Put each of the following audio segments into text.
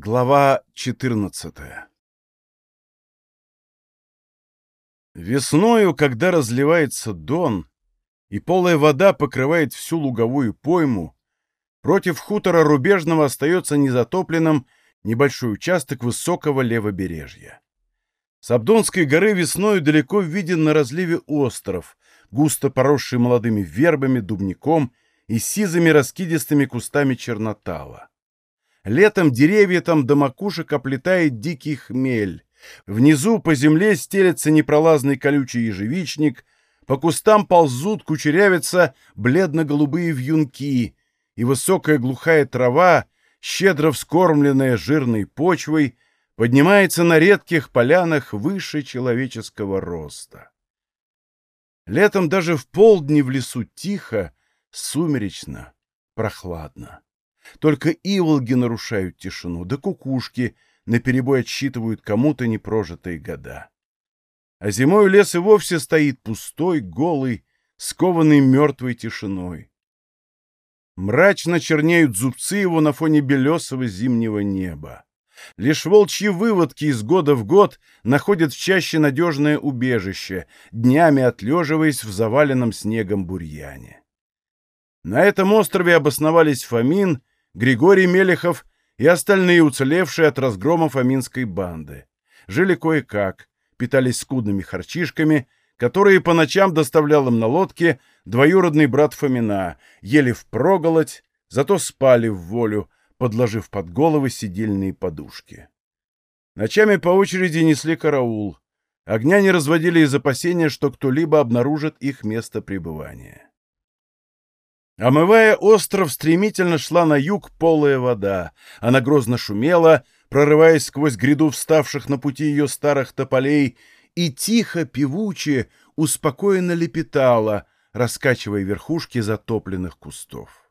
Глава 14 Весною, когда разливается дон, и полая вода покрывает всю луговую пойму, против хутора Рубежного остается незатопленным небольшой участок высокого левобережья. С Абдонской горы весною далеко виден на разливе остров, густо поросший молодыми вербами, дубником и сизыми раскидистыми кустами чернотала. Летом деревья там до макушек оплетает дикий хмель. Внизу по земле стелется непролазный колючий ежевичник, по кустам ползут, кучерявятся бледно-голубые вьюнки, и высокая глухая трава, щедро вскормленная жирной почвой, поднимается на редких полянах выше человеческого роста. Летом даже в полдни в лесу тихо, сумеречно, прохладно. Только иволги нарушают тишину, да кукушки наперебой отсчитывают кому-то непрожитые года. А зимой лес и вовсе стоит пустой, голый, скованный мертвой тишиной. Мрачно чернеют зубцы его на фоне белесого зимнего неба. Лишь волчьи выводки из года в год находят в чаще надежное убежище, днями отлеживаясь в заваленном снегом бурьяне. На этом острове обосновались Фомин Григорий Мелехов и остальные уцелевшие от разгромов Аминской банды. Жили кое-как, питались скудными харчишками, которые по ночам доставлял им на лодке двоюродный брат Фомина, ели впроголодь, зато спали в волю, подложив под головы сидельные подушки. Ночами по очереди несли караул. Огня не разводили из опасения, что кто-либо обнаружит их место пребывания. Омывая остров, стремительно шла на юг полая вода. Она грозно шумела, прорываясь сквозь гряду вставших на пути ее старых тополей, и тихо, певуче, успокоенно лепетала, раскачивая верхушки затопленных кустов.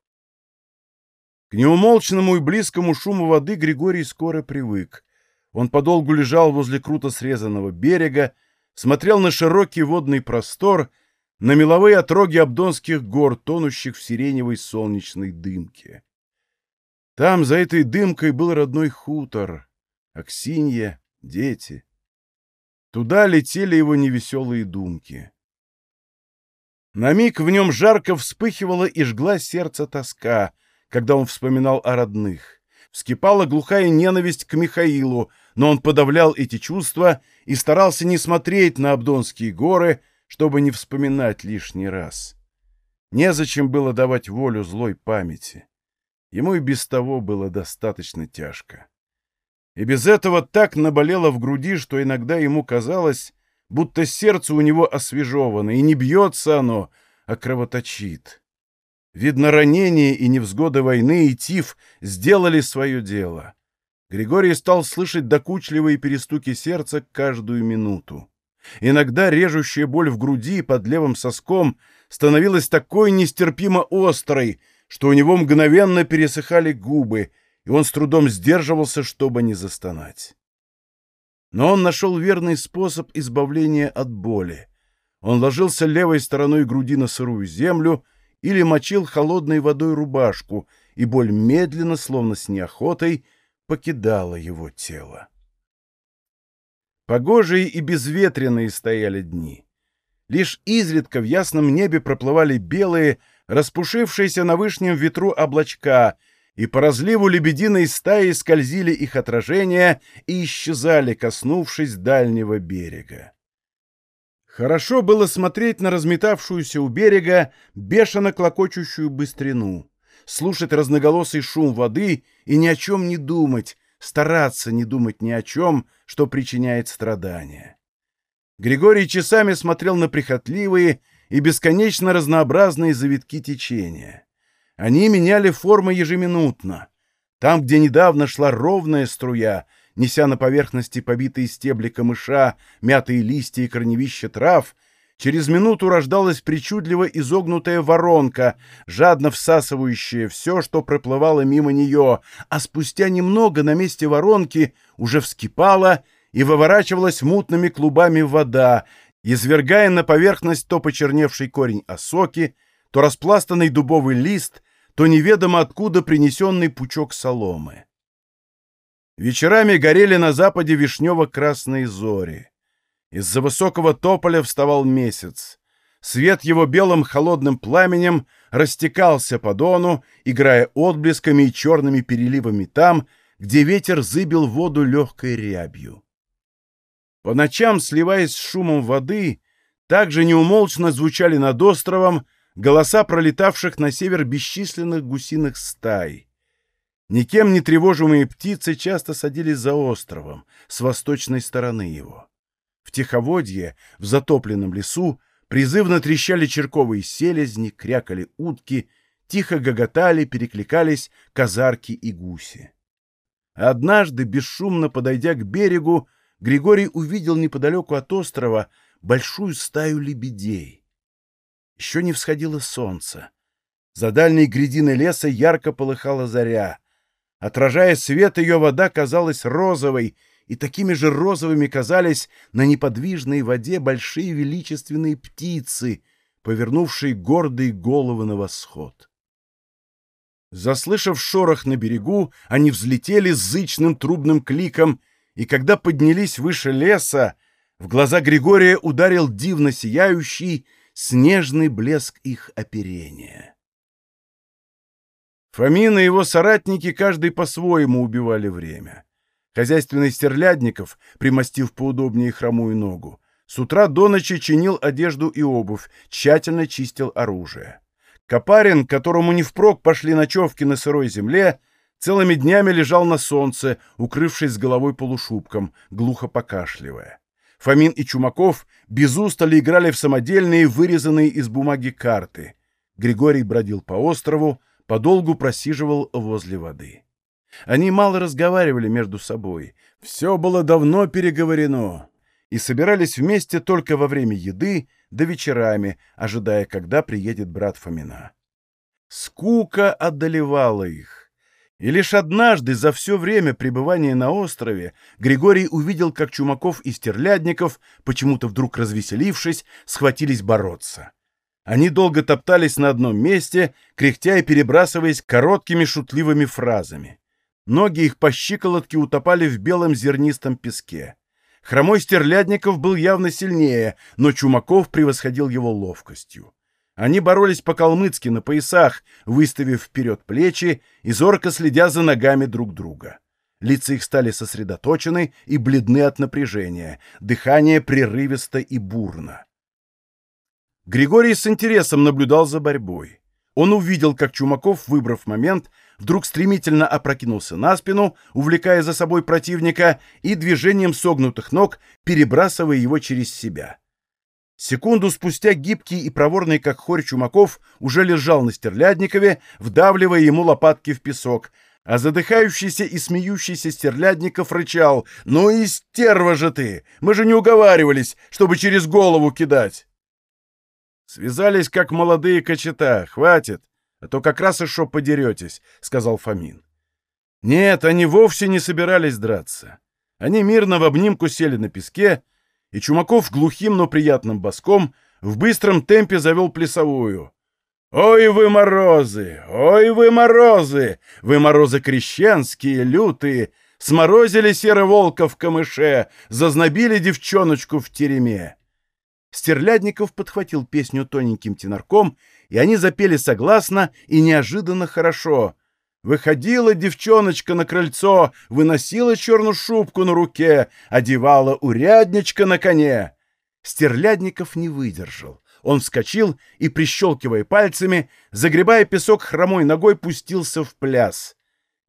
К неумолчному и близкому шуму воды Григорий скоро привык. Он подолгу лежал возле круто срезанного берега, смотрел на широкий водный простор — на меловые отроги Абдонских гор, тонущих в сиреневой солнечной дымке. Там, за этой дымкой, был родной хутор, Аксинья, дети. Туда летели его невеселые думки. На миг в нем жарко вспыхивала и жгла сердце тоска, когда он вспоминал о родных. Вскипала глухая ненависть к Михаилу, но он подавлял эти чувства и старался не смотреть на Абдонские горы, чтобы не вспоминать лишний раз. Незачем было давать волю злой памяти. Ему и без того было достаточно тяжко. И без этого так наболело в груди, что иногда ему казалось, будто сердце у него освежевано, и не бьется оно, а кровоточит. Видно, ранение и невзгоды войны и тиф сделали свое дело. Григорий стал слышать докучливые перестуки сердца каждую минуту. Иногда режущая боль в груди под левым соском становилась такой нестерпимо острой, что у него мгновенно пересыхали губы, и он с трудом сдерживался, чтобы не застонать. Но он нашел верный способ избавления от боли. Он ложился левой стороной груди на сырую землю или мочил холодной водой рубашку, и боль медленно, словно с неохотой, покидала его тело. Погожие и безветренные стояли дни. Лишь изредка в ясном небе проплывали белые, распушившиеся на вышнем ветру облачка, и по разливу лебединой стаи скользили их отражения и исчезали, коснувшись дальнего берега. Хорошо было смотреть на разметавшуюся у берега бешено клокочущую быстрину, слушать разноголосый шум воды и ни о чем не думать, стараться не думать ни о чем, что причиняет страдания. Григорий часами смотрел на прихотливые и бесконечно разнообразные завитки течения. Они меняли формы ежеминутно. Там, где недавно шла ровная струя, неся на поверхности побитые стебли камыша, мятые листья и корневища трав — Через минуту рождалась причудливо изогнутая воронка, жадно всасывающая все, что проплывало мимо нее, а спустя немного на месте воронки уже вскипала и выворачивалась мутными клубами вода, извергая на поверхность то почерневший корень осоки, то распластанный дубовый лист, то неведомо откуда принесенный пучок соломы. Вечерами горели на западе вишнево-красные зори. Из-за высокого тополя вставал месяц. Свет его белым холодным пламенем растекался по дону, играя отблесками и черными переливами там, где ветер зыбил воду легкой рябью. По ночам, сливаясь с шумом воды, также неумолчно звучали над островом голоса пролетавших на север бесчисленных гусиных стай. Никем не тревожимые птицы часто садились за островом, с восточной стороны его. В тиховодье, в затопленном лесу, призывно трещали черковые селезни, крякали утки, тихо гоготали, перекликались казарки и гуси. Однажды, бесшумно подойдя к берегу, Григорий увидел неподалеку от острова большую стаю лебедей. Еще не всходило солнце. За дальней грядиной леса ярко полыхала заря. Отражая свет, ее вода казалась розовой, и такими же розовыми казались на неподвижной воде большие величественные птицы, повернувшие гордые головы на восход. Заслышав шорох на берегу, они взлетели с зычным трубным кликом, и когда поднялись выше леса, в глаза Григория ударил дивно сияющий, снежный блеск их оперения. Фомин и его соратники каждый по-своему убивали время. Хозяйственный стерлядников, примостив поудобнее хромую ногу, с утра до ночи чинил одежду и обувь, тщательно чистил оружие. Копарин, которому не впрок пошли ночевки на сырой земле, целыми днями лежал на солнце, укрывшись головой полушубком, глухо покашливая. Фомин и Чумаков без устали играли в самодельные, вырезанные из бумаги карты. Григорий бродил по острову, подолгу просиживал возле воды. Они мало разговаривали между собой. Все было давно переговорено. И собирались вместе только во время еды да вечерами, ожидая, когда приедет брат Фомина. Скука одолевала их. И лишь однажды за все время пребывания на острове Григорий увидел, как Чумаков и Стерлядников, почему-то вдруг развеселившись, схватились бороться. Они долго топтались на одном месте, кряхтя и перебрасываясь короткими шутливыми фразами. Ноги их по щиколотке утопали в белом зернистом песке. Хромой Стерлядников был явно сильнее, но Чумаков превосходил его ловкостью. Они боролись по-калмыцки на поясах, выставив вперед плечи и зорко следя за ногами друг друга. Лица их стали сосредоточены и бледны от напряжения, дыхание прерывисто и бурно. Григорий с интересом наблюдал за борьбой. Он увидел, как Чумаков, выбрав момент, вдруг стремительно опрокинулся на спину, увлекая за собой противника и движением согнутых ног перебрасывая его через себя. Секунду спустя гибкий и проворный, как хорь Чумаков, уже лежал на Стерлядникове, вдавливая ему лопатки в песок, а задыхающийся и смеющийся Стерлядников рычал «Ну и стерва же ты! Мы же не уговаривались, чтобы через голову кидать!» «Связались, как молодые кочета. Хватит, а то как раз и шо подеретесь», — сказал Фомин. Нет, они вовсе не собирались драться. Они мирно в обнимку сели на песке, и Чумаков глухим, но приятным боском в быстром темпе завел плясовую. «Ой вы морозы! Ой вы морозы! Вы морозы крещенские, лютые! Сморозили серо-волка в камыше, зазнобили девчоночку в тереме!» Стерлядников подхватил песню тоненьким тенорком, и они запели согласно и неожиданно хорошо. Выходила девчоночка на крыльцо, выносила черную шубку на руке, одевала урядничка на коне. Стерлядников не выдержал. Он вскочил и, прищелкивая пальцами, загребая песок хромой ногой, пустился в пляс.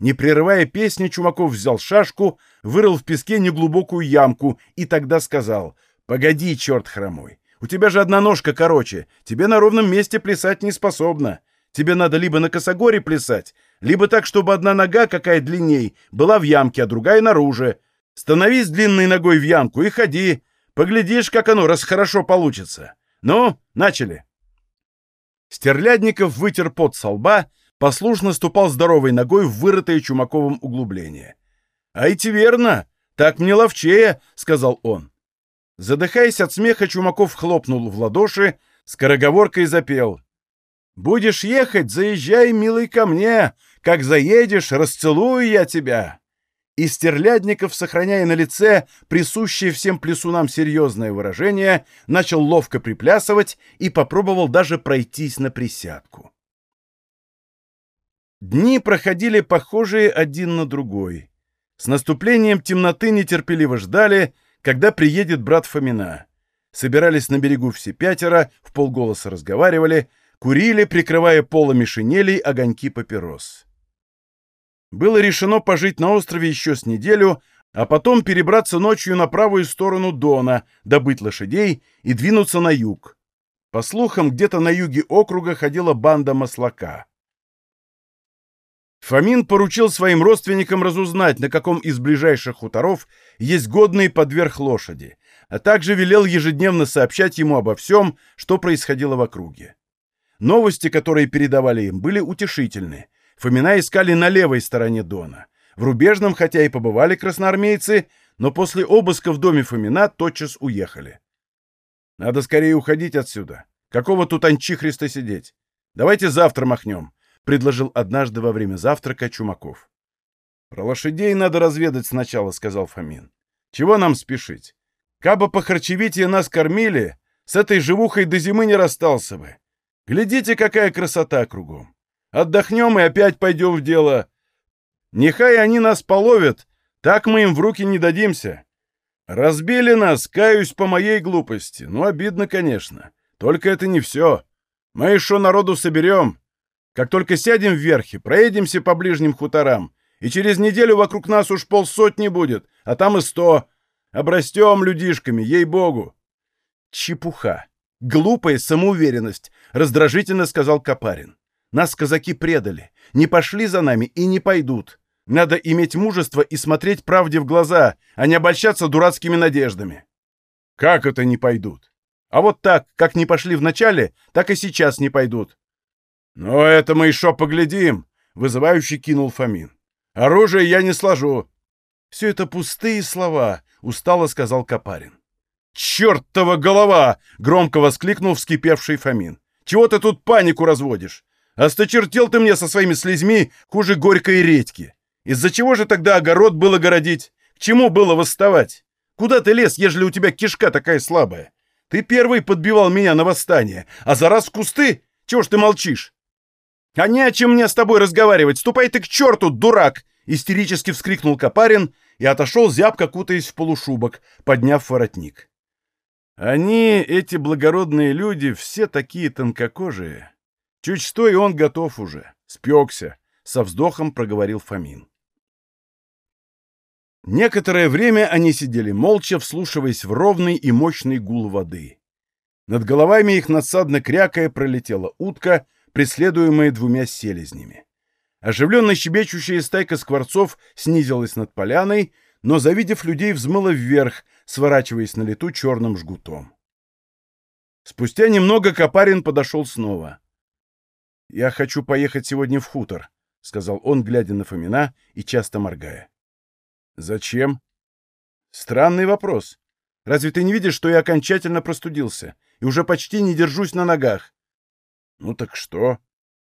Не прерывая песни, Чумаков взял шашку, вырыл в песке неглубокую ямку и тогда сказал «Погоди, черт хромой, у тебя же одна ножка короче. Тебе на ровном месте плясать не способна. Тебе надо либо на косогоре плясать, либо так, чтобы одна нога, какая длинней, была в ямке, а другая наружу. Становись длинной ногой в ямку и ходи. Поглядишь, как оно раз хорошо получится. Ну, начали. Стерлядников вытер пот со лба, послушно ступал здоровой ногой в вырытое Чумаковым углубление. — А идти верно, так мне ловчее, — сказал он. Задыхаясь от смеха, Чумаков хлопнул в ладоши, скороговоркой запел. «Будешь ехать, заезжай, милый, ко мне, как заедешь, расцелую я тебя. и Стерлядников, сохраняя на лице присущее всем плесунам серьезное выражение, начал ловко приплясывать и попробовал даже пройтись на присядку. Дни проходили похожие один на другой. С наступлением темноты нетерпеливо ждали, когда приедет брат Фомина. Собирались на берегу все пятеро, в полголоса разговаривали, курили, прикрывая полами шинелей огоньки папирос. Было решено пожить на острове еще с неделю, а потом перебраться ночью на правую сторону Дона, добыть лошадей и двинуться на юг. По слухам, где-то на юге округа ходила банда маслака. Фомин поручил своим родственникам разузнать, на каком из ближайших хуторов есть годные подверх лошади, а также велел ежедневно сообщать ему обо всем, что происходило в округе. Новости, которые передавали им, были утешительны. Фомина искали на левой стороне Дона. В Рубежном, хотя и побывали красноармейцы, но после обыска в доме Фомина тотчас уехали. Надо скорее уходить отсюда. Какого тут анчихриста сидеть? Давайте завтра махнем, — предложил однажды во время завтрака Чумаков. Про лошадей надо разведать сначала, — сказал Фомин. Чего нам спешить? Кабы по харчевитии нас кормили, с этой живухой до зимы не расстался бы. Глядите, какая красота кругом. Отдохнем и опять пойдем в дело. Нехай они нас половят, так мы им в руки не дадимся. Разбили нас, каюсь по моей глупости. Ну, обидно, конечно. Только это не все. Мы еще народу соберем. Как только сядем в верхе, проедемся по ближним хуторам, и через неделю вокруг нас уж полсотни будет, а там и сто. Обрастем людишками, ей-богу. Чепуха. Глупая самоуверенность, раздражительно сказал Капарин. Нас казаки предали, не пошли за нами и не пойдут. Надо иметь мужество и смотреть правде в глаза, а не обольщаться дурацкими надеждами. Как это не пойдут? А вот так, как не пошли вначале, так и сейчас не пойдут. Но это мы еще поглядим, вызывающе кинул Фомин. Оружие я не сложу. Все это пустые слова, устало сказал Капарин. «Чертова голова!» — громко воскликнул вскипевший Фомин. «Чего ты тут панику разводишь? Осточертел ты мне со своими слезьми хуже горькой редьки. Из-за чего же тогда огород было городить? К чему было восставать? Куда ты лез, ежели у тебя кишка такая слабая? Ты первый подбивал меня на восстание, а за раз кусты? Чего ж ты молчишь? А не о чем мне с тобой разговаривать. Ступай ты к черту, дурак! Истерически вскрикнул Капарин и отошел зябко, кутаясь в полушубок, подняв воротник. Они, эти благородные люди, все такие тонкокожие. Чуть что, и он готов уже. Спекся, — со вздохом проговорил Фомин. Некоторое время они сидели молча, вслушиваясь в ровный и мощный гул воды. Над головами их надсадно крякая пролетела утка, преследуемая двумя селезнями. Оживленно щебечущая стайка скворцов снизилась над поляной, но, завидев людей, взмыла вверх, сворачиваясь на лету черным жгутом. Спустя немного Капарин подошел снова. «Я хочу поехать сегодня в хутор», — сказал он, глядя на Фомина и часто моргая. «Зачем?» «Странный вопрос. Разве ты не видишь, что я окончательно простудился и уже почти не держусь на ногах?» «Ну так что?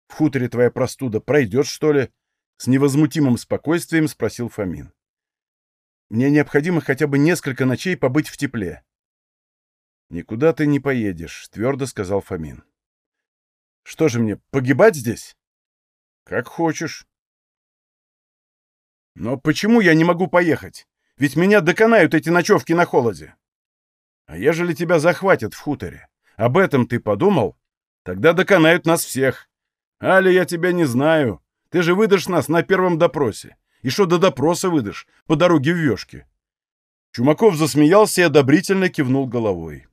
В хуторе твоя простуда пройдет, что ли?» С невозмутимым спокойствием спросил Фомин. «Мне необходимо хотя бы несколько ночей побыть в тепле». «Никуда ты не поедешь», — твердо сказал Фомин. Что же мне, погибать здесь? Как хочешь. Но почему я не могу поехать? Ведь меня доконают эти ночевки на холоде. А ежели тебя захватят в хуторе? Об этом ты подумал? Тогда доконают нас всех. Али, я тебя не знаю. Ты же выдашь нас на первом допросе. И что до допроса выдашь? По дороге в вешке. Чумаков засмеялся и одобрительно кивнул головой.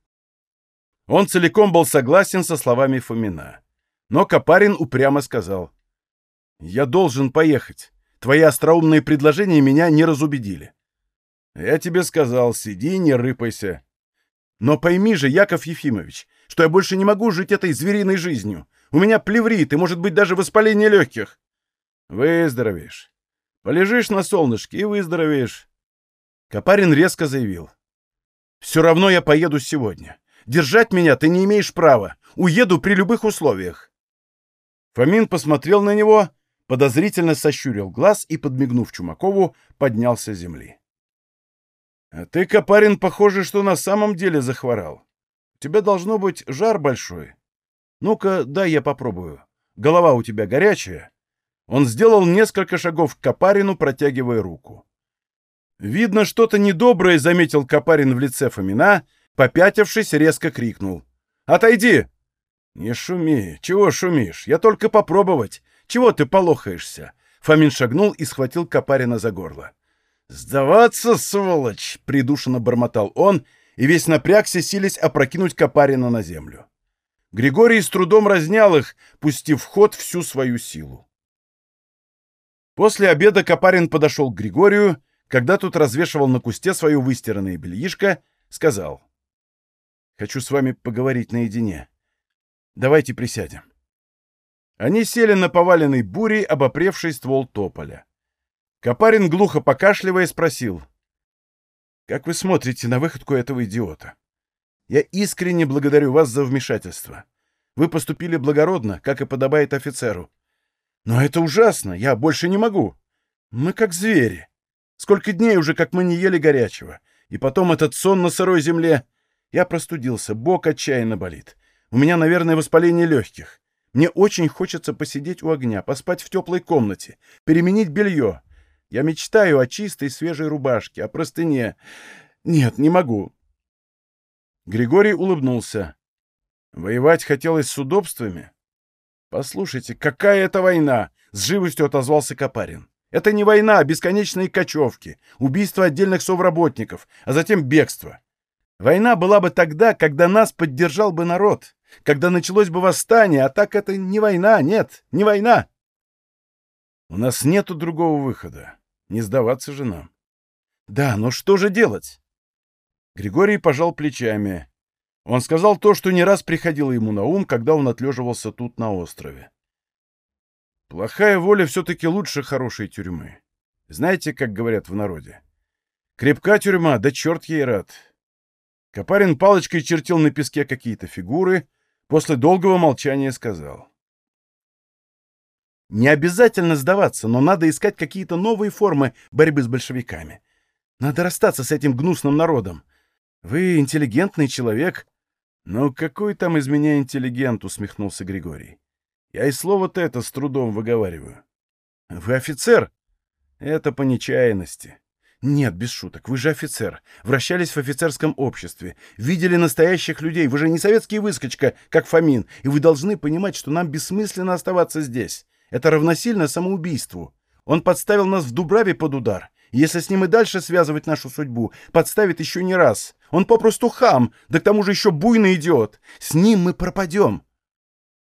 Он целиком был согласен со словами Фомина. Но Капарин упрямо сказал. «Я должен поехать. Твои остроумные предложения меня не разубедили». «Я тебе сказал, сиди, не рыпайся». «Но пойми же, Яков Ефимович, что я больше не могу жить этой звериной жизнью. У меня плеврит и, может быть, даже воспаление легких». «Выздоровеешь. Полежишь на солнышке и выздоровеешь». Капарин резко заявил. «Все равно я поеду сегодня. Держать меня ты не имеешь права. Уеду при любых условиях». Фомин посмотрел на него, подозрительно сощурил глаз и, подмигнув Чумакову, поднялся с земли. — А ты, Копарин, похоже, что на самом деле захворал. Тебя должно быть жар большой. Ну-ка, дай я попробую. Голова у тебя горячая. Он сделал несколько шагов к Копарину, протягивая руку. Видно, что-то недоброе заметил Копарин в лице Фомина, попятившись, резко крикнул. «Отойди!» «Не шуми! Чего шумишь? Я только попробовать! Чего ты полохаешься?» Фомин шагнул и схватил Копарина за горло. «Сдаваться, сволочь!» — придушенно бормотал он, и весь напрягся, сились опрокинуть Копарина на землю. Григорий с трудом разнял их, пустив в ход всю свою силу. После обеда Копарин подошел к Григорию, когда тот развешивал на кусте свое выстиранное бельишко, сказал. «Хочу с вами поговорить наедине. Давайте присядем». Они сели на поваленный бурей, обопревший ствол тополя. Копарин, глухо покашливая, спросил. «Как вы смотрите на выходку этого идиота? Я искренне благодарю вас за вмешательство. Вы поступили благородно, как и подобает офицеру. Но это ужасно, я больше не могу. Мы как звери. Сколько дней уже, как мы не ели горячего. И потом этот сон на сырой земле. Я простудился, бок отчаянно болит. У меня, наверное, воспаление легких. Мне очень хочется посидеть у огня, поспать в теплой комнате, переменить белье. Я мечтаю о чистой свежей рубашке, о простыне. Нет, не могу. Григорий улыбнулся. Воевать хотелось с удобствами? Послушайте, какая это война? С живостью отозвался Копарин. Это не война, а бесконечные кочевки, убийство отдельных совработников, а затем бегство. Война была бы тогда, когда нас поддержал бы народ, когда началось бы восстание, а так это не война, нет, не война. У нас нету другого выхода. Не сдаваться же нам. Да, но что же делать? Григорий пожал плечами. Он сказал то, что не раз приходило ему на ум, когда он отлеживался тут на острове. Плохая воля все-таки лучше хорошей тюрьмы. Знаете, как говорят в народе? Крепка тюрьма, да черт ей рад. Копарин палочкой чертил на песке какие-то фигуры, после долгого молчания сказал. Не обязательно сдаваться, но надо искать какие-то новые формы борьбы с большевиками. Надо расстаться с этим гнусным народом. Вы интеллигентный человек. Ну, какой там из меня интеллигент, усмехнулся Григорий. Я и слово-то это с трудом выговариваю. Вы офицер? Это по нечаянности. Нет, без шуток, вы же офицер. Вращались в офицерском обществе. Видели настоящих людей. Вы же не советский выскочка, как Фомин. И вы должны понимать, что нам бессмысленно оставаться здесь. Это равносильно самоубийству. Он подставил нас в Дубраве под удар. Если с ним и дальше связывать нашу судьбу, подставит еще не раз. Он попросту хам, да к тому же еще буйный идиот. С ним мы пропадем.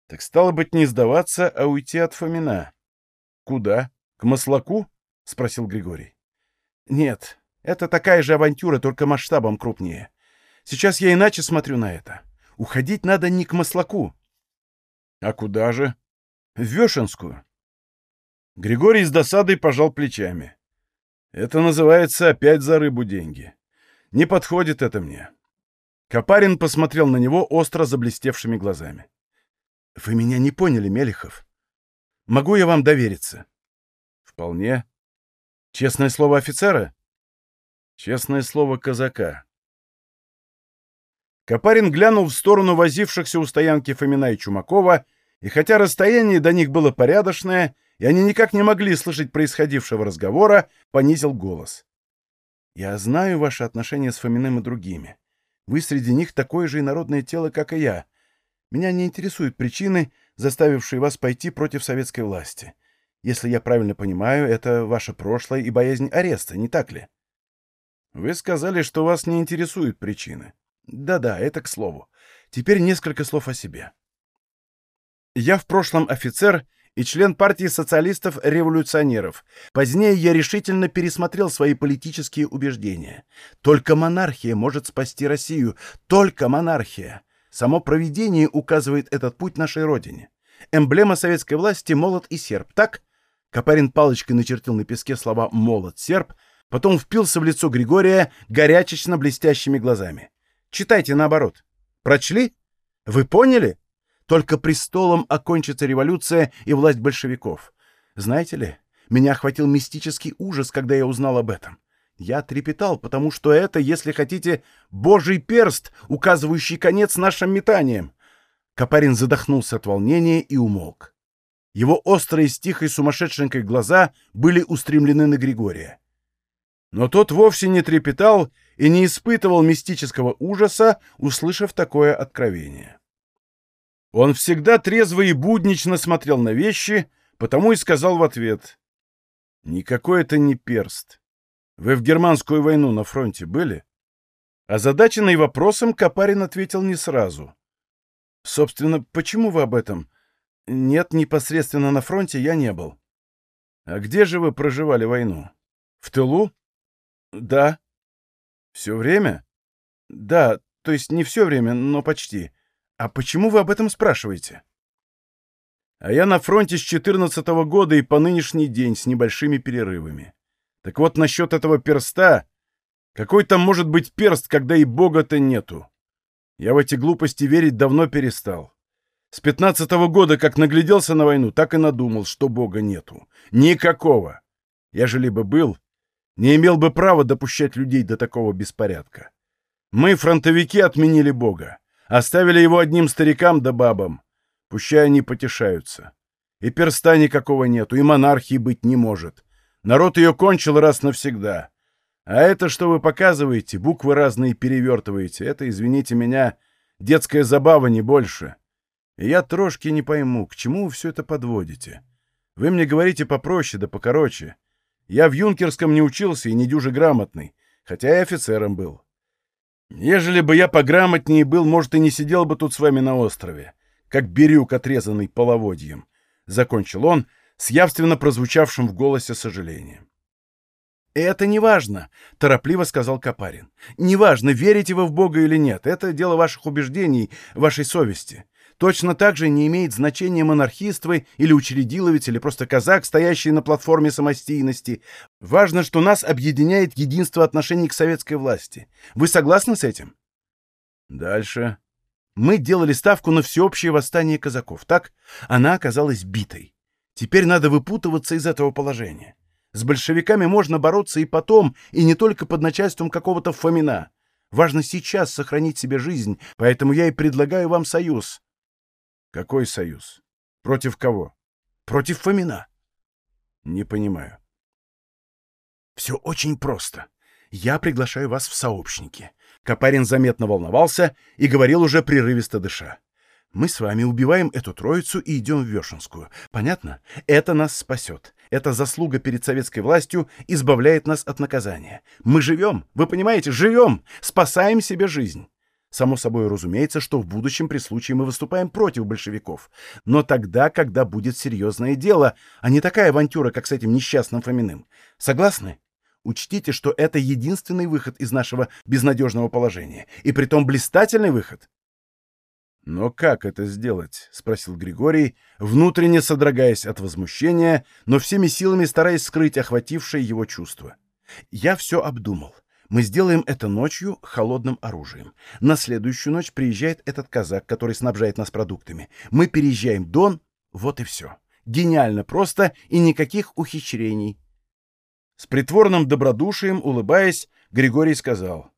Так стало быть, не сдаваться, а уйти от Фомина. Куда? К Маслаку? — спросил Григорий. Нет, это такая же авантюра, только масштабом крупнее. Сейчас я иначе смотрю на это. Уходить надо не к Маслаку. А куда же? В Вешенскую. Григорий с досадой пожал плечами. Это называется опять за рыбу деньги. Не подходит это мне. Копарин посмотрел на него остро заблестевшими глазами. Вы меня не поняли, Мелехов. Могу я вам довериться? Вполне. Честное слово офицера? Честное слово казака. Копарин глянул в сторону возившихся у стоянки Фомина и Чумакова, и хотя расстояние до них было порядочное, и они никак не могли слышать происходившего разговора, понизил голос. «Я знаю ваши отношения с Фоминым и другими. Вы среди них такое же инородное тело, как и я. Меня не интересуют причины, заставившие вас пойти против советской власти. Если я правильно понимаю, это ваше прошлое и боязнь ареста, не так ли? Вы сказали, что вас не интересуют причины. Да-да, это к слову. Теперь несколько слов о себе. Я в прошлом офицер и член партии социалистов-революционеров. Позднее я решительно пересмотрел свои политические убеждения. Только монархия может спасти Россию. Только монархия. Само провидение указывает этот путь нашей родине. Эмблема советской власти — молот и серп, так? Копарин палочкой начертил на песке слова «молот», «серп», потом впился в лицо Григория горячечно блестящими глазами. «Читайте наоборот. Прочли? Вы поняли? Только престолом окончится революция и власть большевиков. Знаете ли, меня охватил мистический ужас, когда я узнал об этом. Я трепетал, потому что это, если хотите, божий перст, указывающий конец нашим метаниям. Капарин задохнулся от волнения и умолк. Его острые с тихой сумасшедшенькой глаза были устремлены на Григория. Но тот вовсе не трепетал и не испытывал мистического ужаса, услышав такое откровение. Он всегда трезво и буднично смотрел на вещи, потому и сказал в ответ, «Никакой это не перст. Вы в германскую войну на фронте были?» Озадаченный вопросом, Капарин ответил не сразу. «Собственно, почему вы об этом?» «Нет, непосредственно на фронте я не был». «А где же вы проживали войну? В тылу?» «Да». «Все время?» «Да, то есть не все время, но почти. А почему вы об этом спрашиваете?» «А я на фронте с 14 -го года и по нынешний день с небольшими перерывами. Так вот, насчет этого перста. Какой там может быть перст, когда и бога-то нету? Я в эти глупости верить давно перестал. С пятнадцатого года, как нагляделся на войну, так и надумал, что бога нету. Никакого. Я же либо был, не имел бы права допущать людей до такого беспорядка. Мы, фронтовики, отменили бога. Оставили его одним старикам да бабам. Пущай они потешаются. И перста никакого нету, и монархии быть не может. Народ ее кончил раз навсегда. А это, что вы показываете, буквы разные перевертываете, это, извините меня, детская забава, не больше. И я трошки не пойму, к чему вы все это подводите. Вы мне говорите попроще да покороче. Я в юнкерском не учился и не дюже грамотный, хотя и офицером был. Ежели бы я пограмотнее был, может, и не сидел бы тут с вами на острове, как берюк, отрезанный половодьем. Закончил он, — с явственно прозвучавшим в голосе сожалением. «Это не важно», — торопливо сказал Капарин. «Не важно, верите вы в Бога или нет. Это дело ваших убеждений, вашей совести. Точно так же не имеет значения монархист вы или учредиловец, или просто казак, стоящий на платформе самостийности. Важно, что нас объединяет единство отношений к советской власти. Вы согласны с этим?» Дальше. Мы делали ставку на всеобщее восстание казаков, так? Она оказалась битой. Теперь надо выпутываться из этого положения. С большевиками можно бороться и потом, и не только под начальством какого-то Фомина. Важно сейчас сохранить себе жизнь, поэтому я и предлагаю вам союз. Какой союз? Против кого? Против Фомина. Не понимаю. Все очень просто. Я приглашаю вас в сообщники. Капарин заметно волновался и говорил уже прерывисто дыша. Мы с вами убиваем эту троицу и идем в Вешенскую. Понятно? Это нас спасет. Эта заслуга перед советской властью избавляет нас от наказания. Мы живем, вы понимаете, живем, спасаем себе жизнь. Само собой разумеется, что в будущем при случае мы выступаем против большевиков. Но тогда, когда будет серьезное дело, а не такая авантюра, как с этим несчастным Фоминым. Согласны? Учтите, что это единственный выход из нашего безнадежного положения. И притом блистательный выход. «Но как это сделать?» — спросил Григорий, внутренне содрогаясь от возмущения, но всеми силами стараясь скрыть охватившее его чувство. «Я все обдумал. Мы сделаем это ночью холодным оружием. На следующую ночь приезжает этот казак, который снабжает нас продуктами. Мы переезжаем Дон, вот и все. Гениально просто и никаких ухищрений». С притворным добродушием, улыбаясь, Григорий сказал.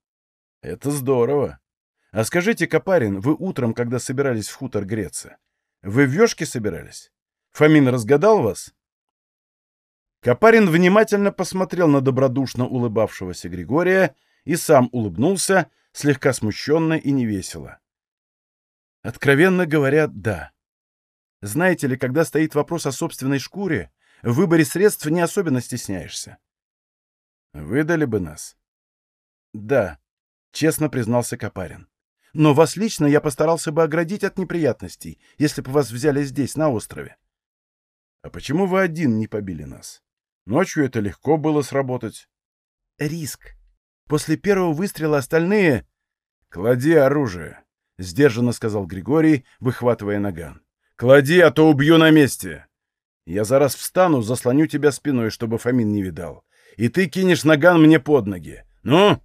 «Это здорово. А скажите, Капарин, вы утром, когда собирались в хутор греться, вы в вешке собирались? Фомин разгадал вас? Капарин внимательно посмотрел на добродушно улыбавшегося Григория и сам улыбнулся, слегка смущенно и невесело. Откровенно говоря, да. Знаете ли, когда стоит вопрос о собственной шкуре, в выборе средств не особенно стесняешься. Выдали бы нас. Да, честно признался Капарин. Но вас лично я постарался бы оградить от неприятностей, если бы вас взяли здесь, на острове. А почему вы один не побили нас? Ночью это легко было сработать. Риск. После первого выстрела остальные... Клади оружие, — сдержанно сказал Григорий, выхватывая наган. Клади, а то убью на месте. Я зараз встану, заслоню тебя спиной, чтобы Фомин не видал. И ты кинешь наган мне под ноги. Ну,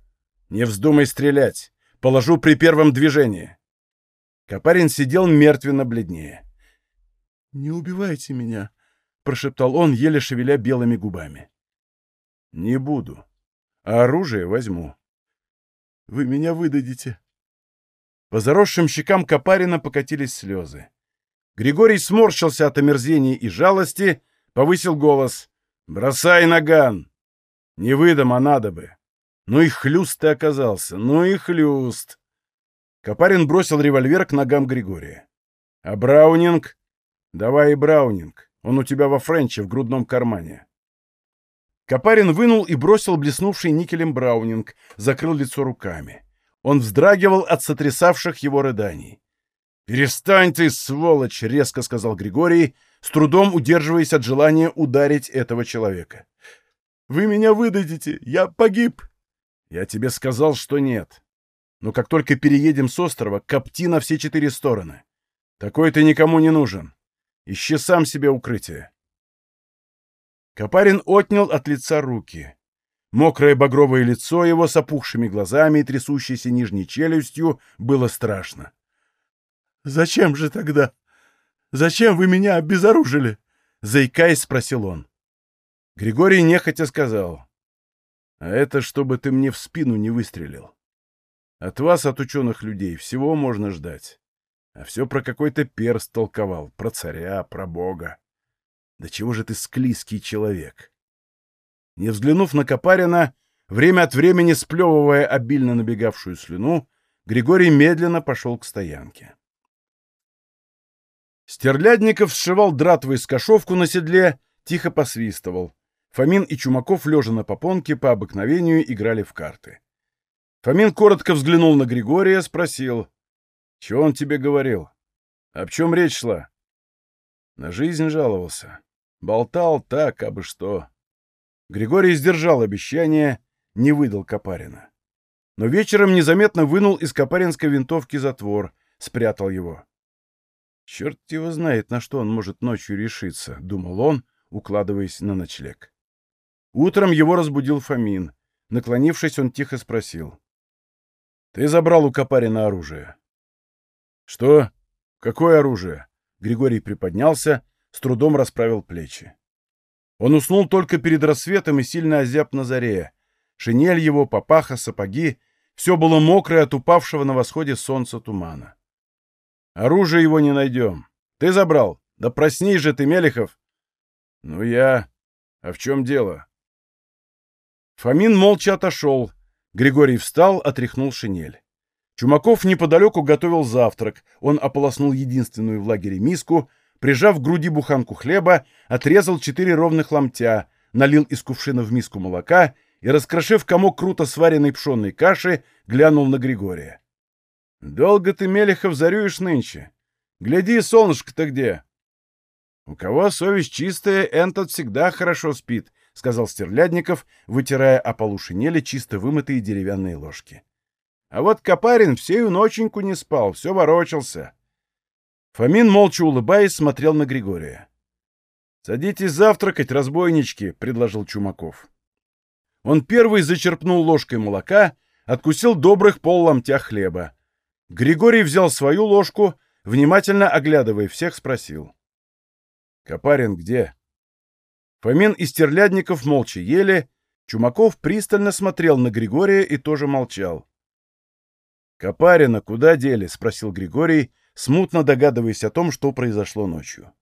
не вздумай стрелять. Положу при первом движении. Капарин сидел мертвенно бледнее. — Не убивайте меня, прошептал он, еле шевеля белыми губами. «Не буду. А оружие возьму». «Вы меня выдадите». По заросшим щекам Копарина покатились слезы. Григорий сморщился от омерзения и жалости, повысил голос. «Бросай наган! Не выдам, а надо бы. Ну и хлюст ты оказался, ну и хлюст!» Копарин бросил револьвер к ногам Григория. «А Браунинг?» «Давай и Браунинг. Он у тебя во френче в грудном кармане». Копарин вынул и бросил блеснувший никелем Браунинг, закрыл лицо руками. Он вздрагивал от сотрясавших его рыданий. «Перестань ты, сволочь!» — резко сказал Григорий, с трудом удерживаясь от желания ударить этого человека. «Вы меня выдадите! Я погиб!» «Я тебе сказал, что нет. Но как только переедем с острова, копти на все четыре стороны. Такой ты никому не нужен. Ищи сам себе укрытие». Копарин отнял от лица руки. Мокрое багровое лицо его с опухшими глазами и трясущейся нижней челюстью было страшно. «Зачем же тогда? Зачем вы меня обезоружили?» — заикаясь, спросил он. Григорий нехотя сказал. «А это чтобы ты мне в спину не выстрелил. От вас, от ученых людей, всего можно ждать. А все про какой-то перст толковал, про царя, про бога. Да чего же ты склизкий человек?» Не взглянув на Копарина, время от времени сплевывая обильно набегавшую слюну, Григорий медленно пошел к стоянке. Стерлядников сшивал дратвой скошовку на седле, тихо посвистывал. Фомин и Чумаков, лежа на попонке, по обыкновению играли в карты. Фомин коротко взглянул на Григория, спросил. — Чего он тебе говорил? Об чем речь шла? На жизнь жаловался. Болтал так, абы что. Григорий сдержал обещание, не выдал Копарина. Но вечером незаметно вынул из копаринской винтовки затвор, спрятал его. «Черт его знает, на что он может ночью решиться», — думал он, укладываясь на ночлег. Утром его разбудил Фомин. Наклонившись, он тихо спросил. «Ты забрал у Копарина оружие?» «Что? Какое оружие?» Григорий приподнялся, с трудом расправил плечи. Он уснул только перед рассветом и сильно озяб на заре. Шинель его, папаха, сапоги — все было мокрое от упавшего на восходе солнца тумана. Оружие его не найдем. Ты забрал? Да проснись же ты, Мелехов. Ну я... А в чем дело? Фомин молча отошел. Григорий встал, отряхнул шинель. Чумаков неподалеку готовил завтрак. Он ополоснул единственную в лагере миску, прижав к груди буханку хлеба, отрезал четыре ровных ломтя, налил из кувшина в миску молока и, раскрошив комок круто сваренной пшенной каши, глянул на Григория. Долго ты, Мелехов, зарюешь нынче. Гляди, солнышко-то где? У кого совесть чистая, энтот всегда хорошо спит, — сказал Стерлядников, вытирая о полу шинели чисто вымытые деревянные ложки. А вот Копарин всею ноченьку не спал, все ворочался. Фомин, молча улыбаясь, смотрел на Григория. «Садитесь завтракать, разбойнички», — предложил Чумаков. Он первый зачерпнул ложкой молока, откусил добрых пол ломтя хлеба. Григорий взял свою ложку, внимательно оглядывая всех, спросил. «Копарин где?» Фомин и Стерлядников молча ели, Чумаков пристально смотрел на Григория и тоже молчал. «Копарина куда дели?» — спросил Григорий, смутно догадываясь о том, что произошло ночью.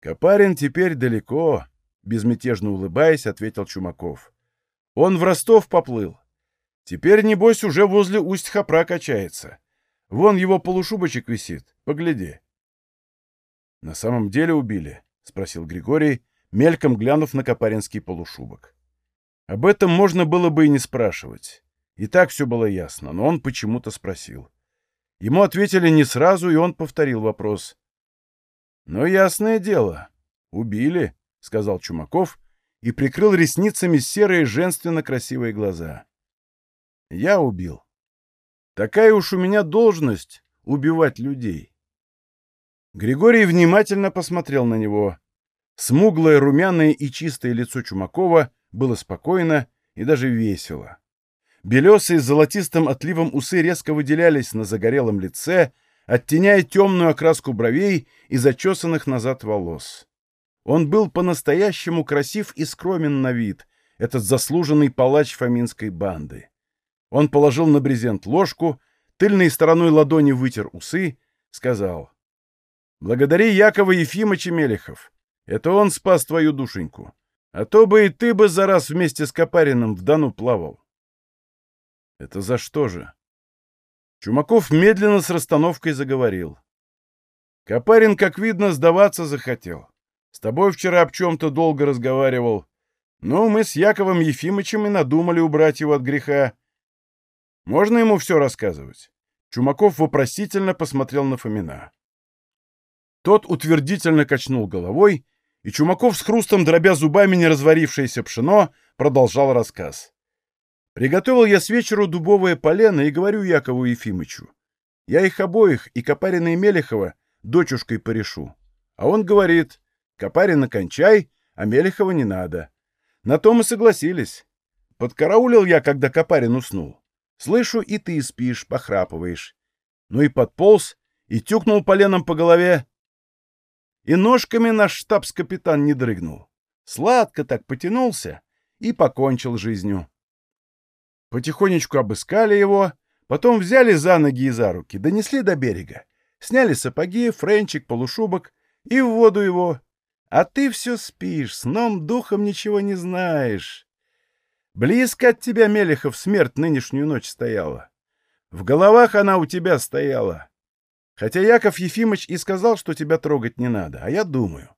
«Копарин теперь далеко», — безмятежно улыбаясь, ответил Чумаков. «Он в Ростов поплыл. Теперь, небось, уже возле усть-хапра качается. Вон его полушубочек висит. Погляди. — На самом деле убили? — спросил Григорий, мельком глянув на копаринский полушубок. Об этом можно было бы и не спрашивать. И так все было ясно, но он почему-то спросил. Ему ответили не сразу, и он повторил вопрос. — Ну, ясное дело. Убили, — сказал Чумаков и прикрыл ресницами серые женственно красивые глаза. — я убил. Такая уж у меня должность — убивать людей. Григорий внимательно посмотрел на него. Смуглое, румяное и чистое лицо Чумакова было спокойно и даже весело. Белесые с золотистым отливом усы резко выделялись на загорелом лице, оттеняя темную окраску бровей и зачесанных назад волос. Он был по-настоящему красив и скромен на вид, этот заслуженный палач фоминской банды. Он положил на брезент ложку, тыльной стороной ладони вытер усы, сказал. «Благодари Якова Ефимыча Мелехов. Это он спас твою душеньку. А то бы и ты бы за раз вместе с Копариным в Дону плавал». «Это за что же?» Чумаков медленно с расстановкой заговорил. Копарин, как видно, сдаваться захотел. С тобой вчера об чем-то долго разговаривал. Ну, мы с Яковом Ефимычем и надумали убрать его от греха. Можно ему все рассказывать?» Чумаков вопросительно посмотрел на Фомина. Тот утвердительно качнул головой, и Чумаков с хрустом, дробя зубами неразварившееся пшено, продолжал рассказ. «Приготовил я с вечеру дубовое полено и говорю Якову Ефимычу. Я их обоих, и Копарина и Мелехова, дочушкой порешу. А он говорит, Копарина кончай, а Мелехова не надо. На то мы согласились. Подкараулил я, когда Копарин уснул. Слышу, и ты спишь, похрапываешь. Ну и подполз, и тюкнул поленом по голове. И ножками наш штабс-капитан не дрыгнул. Сладко так потянулся и покончил жизнью. Потихонечку обыскали его, потом взяли за ноги и за руки, донесли до берега, сняли сапоги, френчик, полушубок и в воду его. А ты все спишь, сном духом ничего не знаешь. Близко от тебя, Мелехов, смерть нынешнюю ночь стояла. В головах она у тебя стояла. Хотя Яков Ефимыч и сказал, что тебя трогать не надо, а я думаю.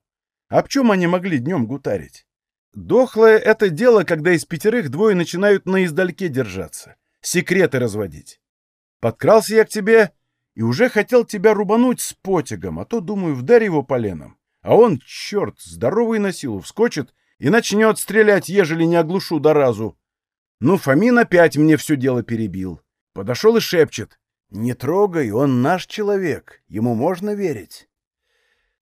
Об чем они могли днем гутарить? Дохлое — это дело, когда из пятерых двое начинают на издальке держаться, секреты разводить. Подкрался я к тебе и уже хотел тебя рубануть с потягом, а то, думаю, вдарь его поленом. А он, черт, здоровый на силу, вскочит и начнет стрелять, ежели не оглушу до разу. Ну, Фомин опять мне все дело перебил. Подошел и шепчет. «Не трогай, он наш человек, ему можно верить».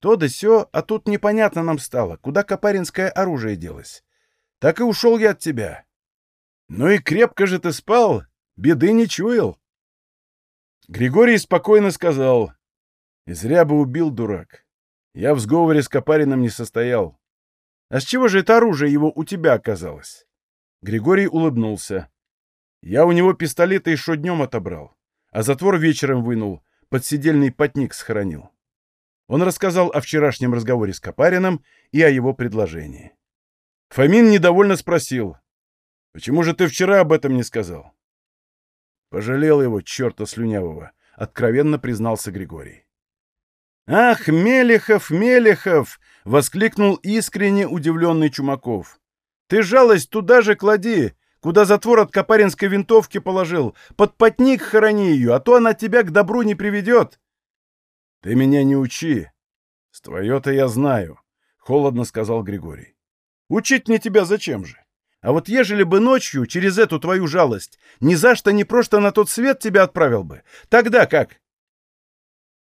То да сё, а тут непонятно нам стало, куда копаринское оружие делось. Так и ушел я от тебя. Ну и крепко же ты спал, беды не чуял. Григорий спокойно сказал. И зря бы убил дурак. Я в сговоре с Копариным не состоял. А с чего же это оружие его у тебя оказалось? Григорий улыбнулся. Я у него пистолеты еще днем отобрал, а затвор вечером вынул, подсидельный потник схоронил. Он рассказал о вчерашнем разговоре с Копариным и о его предложении. Фомин недовольно спросил, «Почему же ты вчера об этом не сказал?» Пожалел его, черта слюнявого, откровенно признался Григорий. «Ах, Мелехов, Мелехов!» — воскликнул искренне удивленный Чумаков. «Ты жалость туда же клади, куда затвор от копаринской винтовки положил. Под потник хорони ее, а то она тебя к добру не приведет». «Ты меня не учи. С твое-то я знаю», — холодно сказал Григорий. «Учить мне тебя зачем же? А вот ежели бы ночью через эту твою жалость ни за что ни просто на тот свет тебя отправил бы, тогда как?»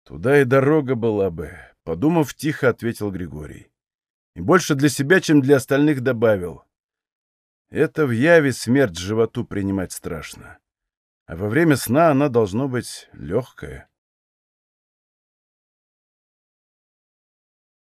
Туда и дорога была бы, подумав, тихо ответил Григорий. И больше для себя, чем для остальных добавил. Это в яве смерть животу принимать страшно. А во время сна она должно быть легкая.